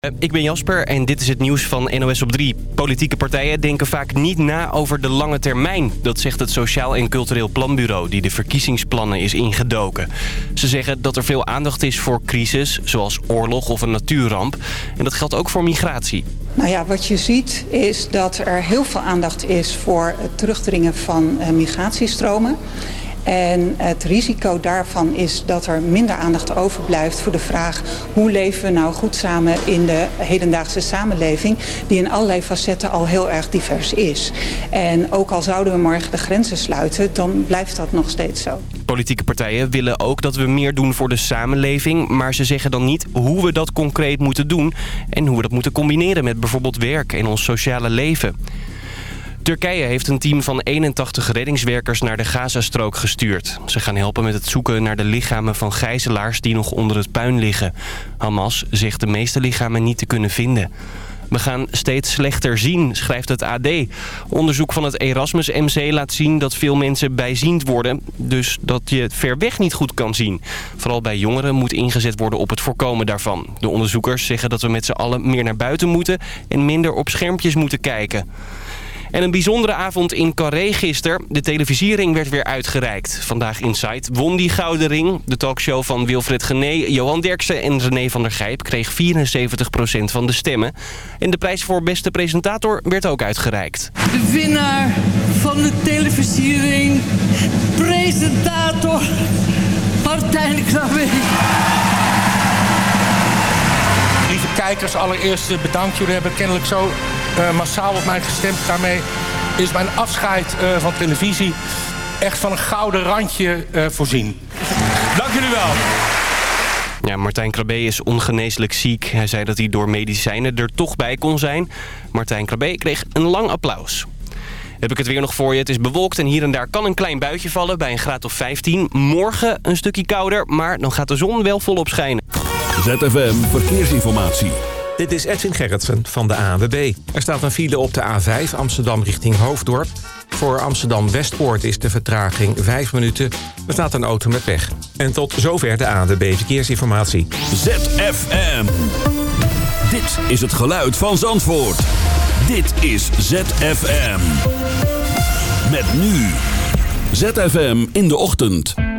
Eh, ik ben Jasper en dit is het nieuws van NOS op 3. Politieke partijen denken vaak niet na over de lange termijn. Dat zegt het Sociaal en Cultureel Planbureau die de verkiezingsplannen is ingedoken. Ze zeggen dat er veel aandacht is voor crisis, zoals oorlog of een natuurramp. En dat geldt ook voor migratie. Nou ja, wat je ziet is dat er heel veel aandacht is voor het terugdringen van eh, migratiestromen. En het risico daarvan is dat er minder aandacht overblijft voor de vraag... hoe leven we nou goed samen in de hedendaagse samenleving... die in allerlei facetten al heel erg divers is. En ook al zouden we morgen de grenzen sluiten, dan blijft dat nog steeds zo. Politieke partijen willen ook dat we meer doen voor de samenleving... maar ze zeggen dan niet hoe we dat concreet moeten doen... en hoe we dat moeten combineren met bijvoorbeeld werk en ons sociale leven. Turkije heeft een team van 81 reddingswerkers naar de Gazastrook gestuurd. Ze gaan helpen met het zoeken naar de lichamen van gijzelaars die nog onder het puin liggen. Hamas zegt de meeste lichamen niet te kunnen vinden. We gaan steeds slechter zien, schrijft het AD. Onderzoek van het Erasmus MC laat zien dat veel mensen bijziend worden. Dus dat je het ver weg niet goed kan zien. Vooral bij jongeren moet ingezet worden op het voorkomen daarvan. De onderzoekers zeggen dat we met z'n allen meer naar buiten moeten... en minder op schermpjes moeten kijken. En een bijzondere avond in Carré gisteren. De televisiering werd weer uitgereikt. Vandaag Inside won die gouden ring. De talkshow van Wilfred Gené, Johan Derksen en René van der Gijp kreeg 74% van de stemmen. En de prijs voor beste presentator werd ook uitgereikt. De winnaar van de televisiering, presentator Martijn Krabbe. Kijkers, allereerst eh, bedankt. Jullie hebben kennelijk zo uh, massaal op mij gestemd. Daarmee is mijn afscheid uh, van televisie echt van een gouden randje uh, voorzien. Dank jullie wel. Ja, Martijn Krabbe is ongeneeslijk ziek. Hij zei dat hij door medicijnen er toch bij kon zijn. Martijn Krabbe kreeg een lang applaus. Heb ik het weer nog voor je. Het is bewolkt en hier en daar kan een klein buitje vallen bij een graad of 15. Morgen een stukje kouder, maar dan gaat de zon wel volop schijnen. ZFM Verkeersinformatie. Dit is Edwin Gerritsen van de ANWB. Er staat een file op de A5 Amsterdam richting Hoofddorp. Voor Amsterdam-Westpoort is de vertraging 5 minuten. Er staat een auto met pech. En tot zover de ANWB Verkeersinformatie. ZFM. Dit is het geluid van Zandvoort. Dit is ZFM. Met nu. ZFM in de ochtend.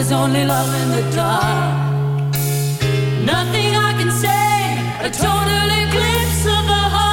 there's only love in the dark. Nothing I can say, a total eclipse of the heart.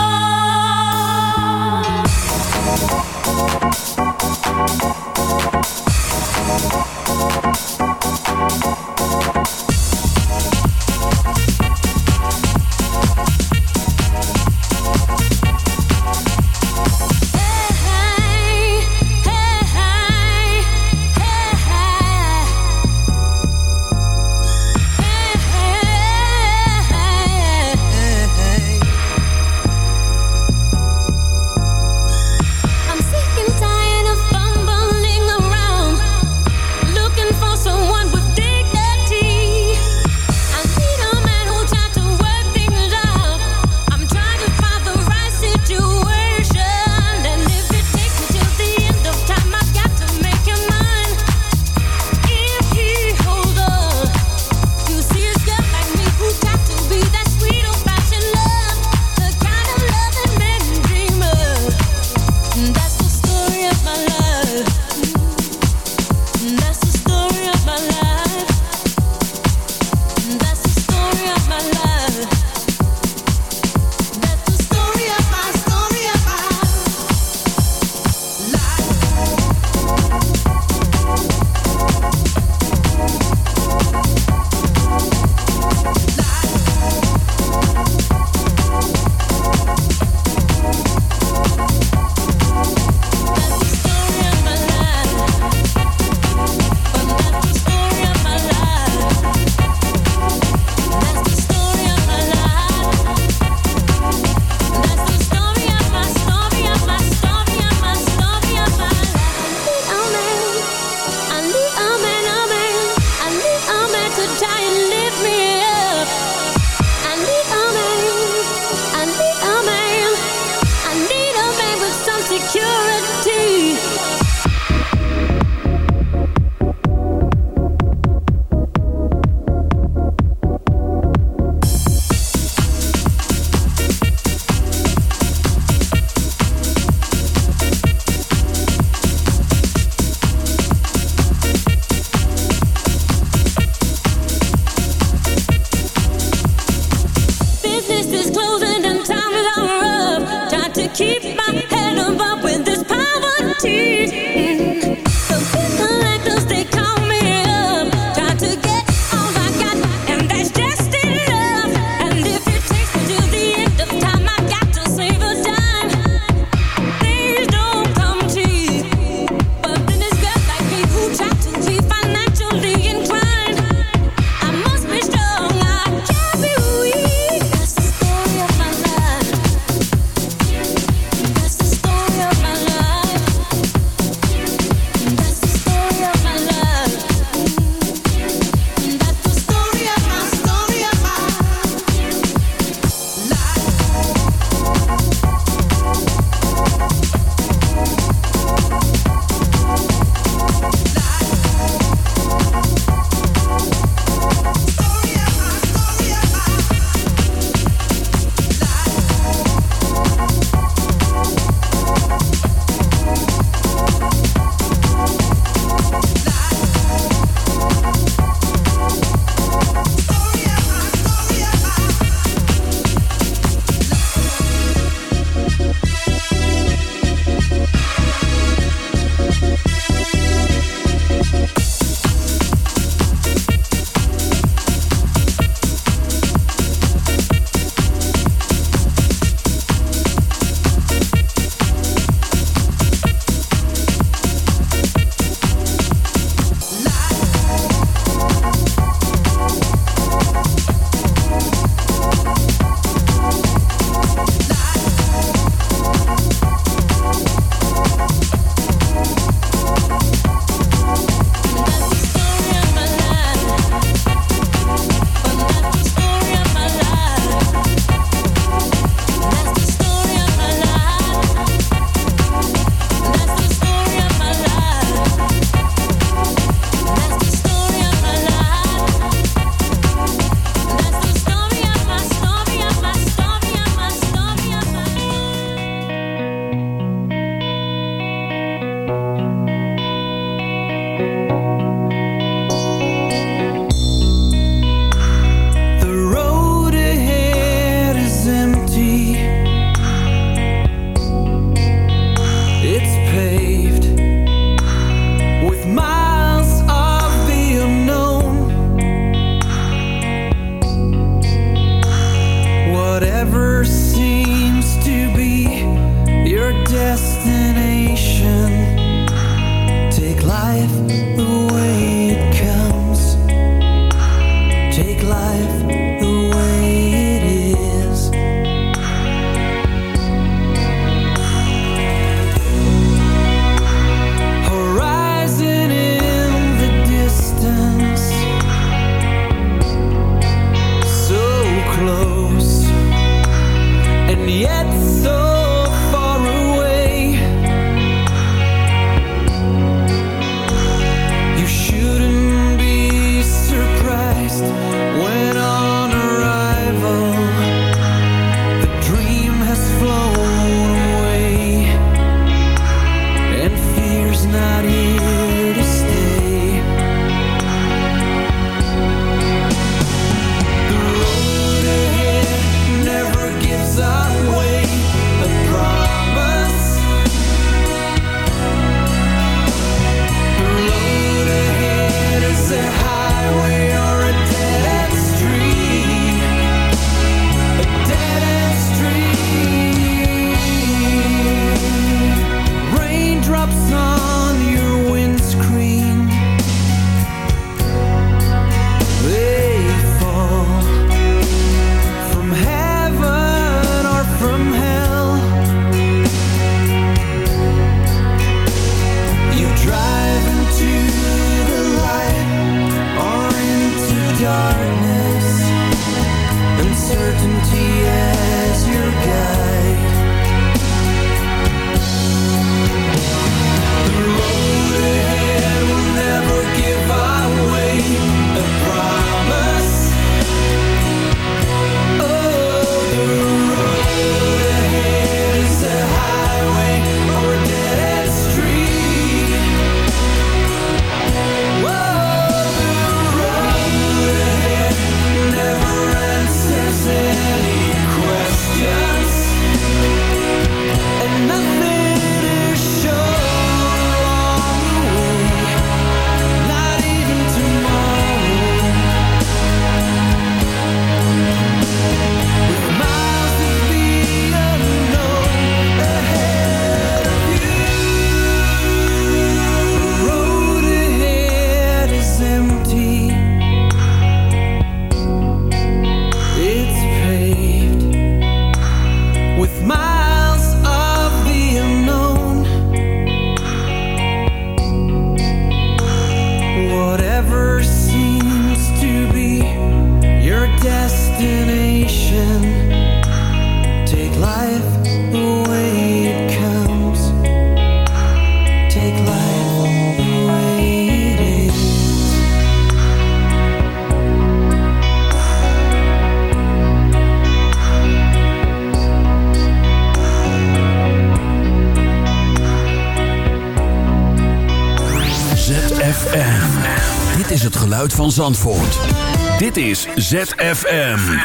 Dit is ZFM.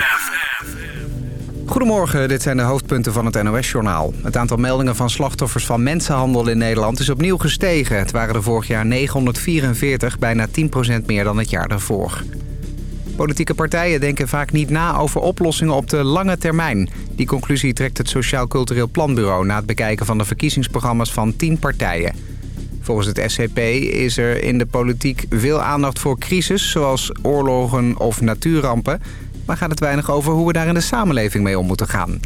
Goedemorgen, dit zijn de hoofdpunten van het NOS-journaal. Het aantal meldingen van slachtoffers van mensenhandel in Nederland is opnieuw gestegen. Het waren er vorig jaar 944, bijna 10% meer dan het jaar daarvoor. Politieke partijen denken vaak niet na over oplossingen op de lange termijn. Die conclusie trekt het Sociaal Cultureel Planbureau... na het bekijken van de verkiezingsprogramma's van 10 partijen. Volgens het SCP is er in de politiek veel aandacht voor crisis... zoals oorlogen of natuurrampen... maar gaat het weinig over hoe we daar in de samenleving mee om moeten gaan.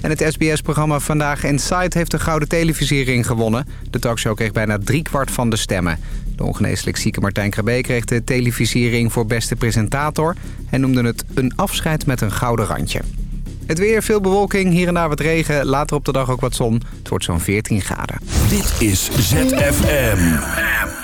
En het SBS-programma Vandaag Inside heeft de Gouden Televisiering gewonnen. De talkshow kreeg bijna driekwart van de stemmen. De ongeneeslijk zieke Martijn Krabbe kreeg de televisiering voor beste presentator... en noemde het een afscheid met een gouden randje. Het weer, veel bewolking, hier en daar wat regen, later op de dag ook wat zon. Het wordt zo'n 14 graden. Dit is ZFM.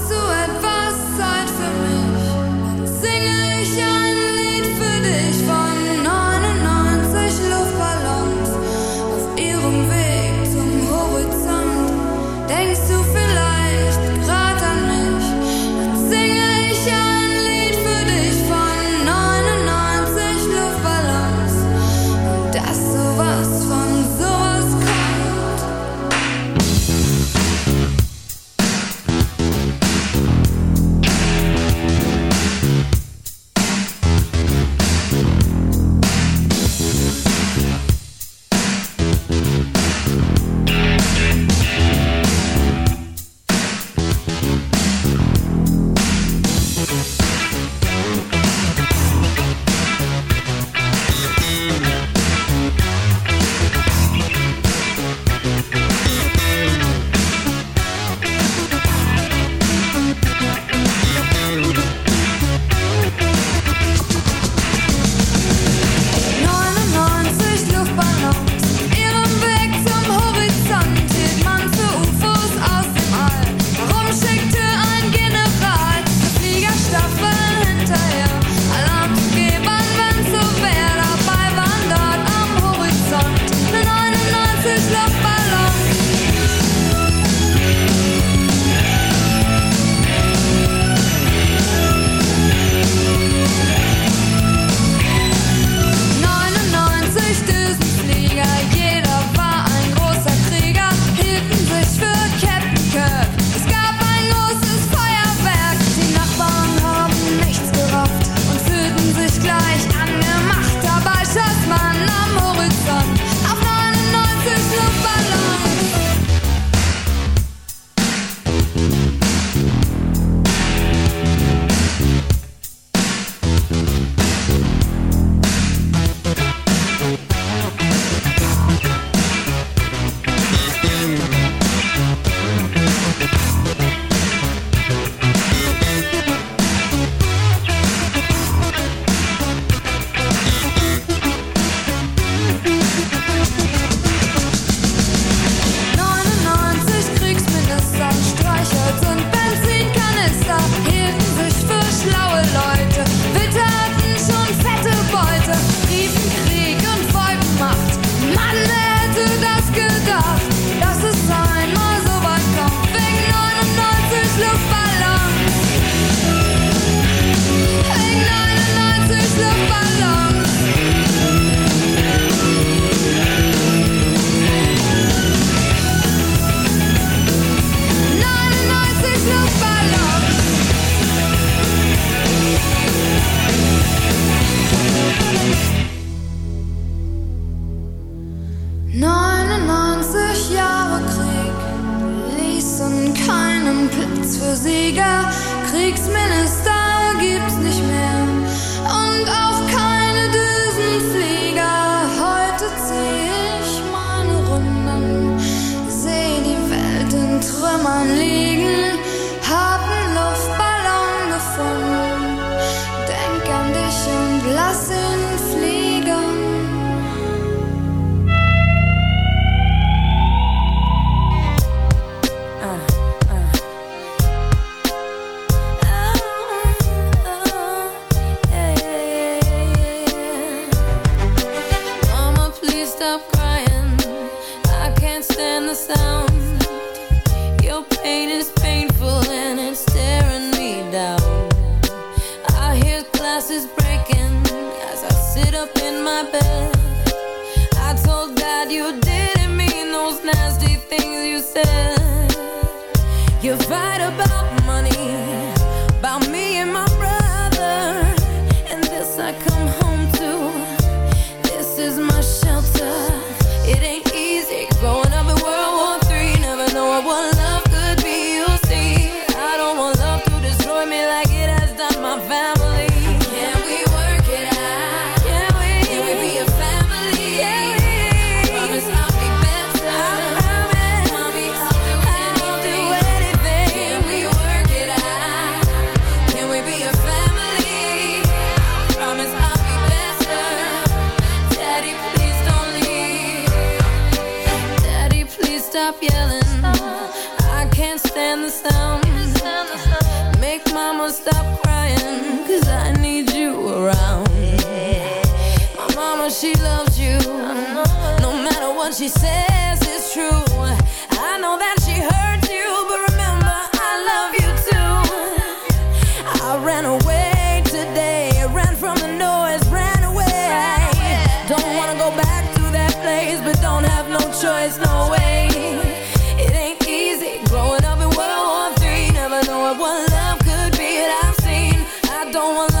Don't want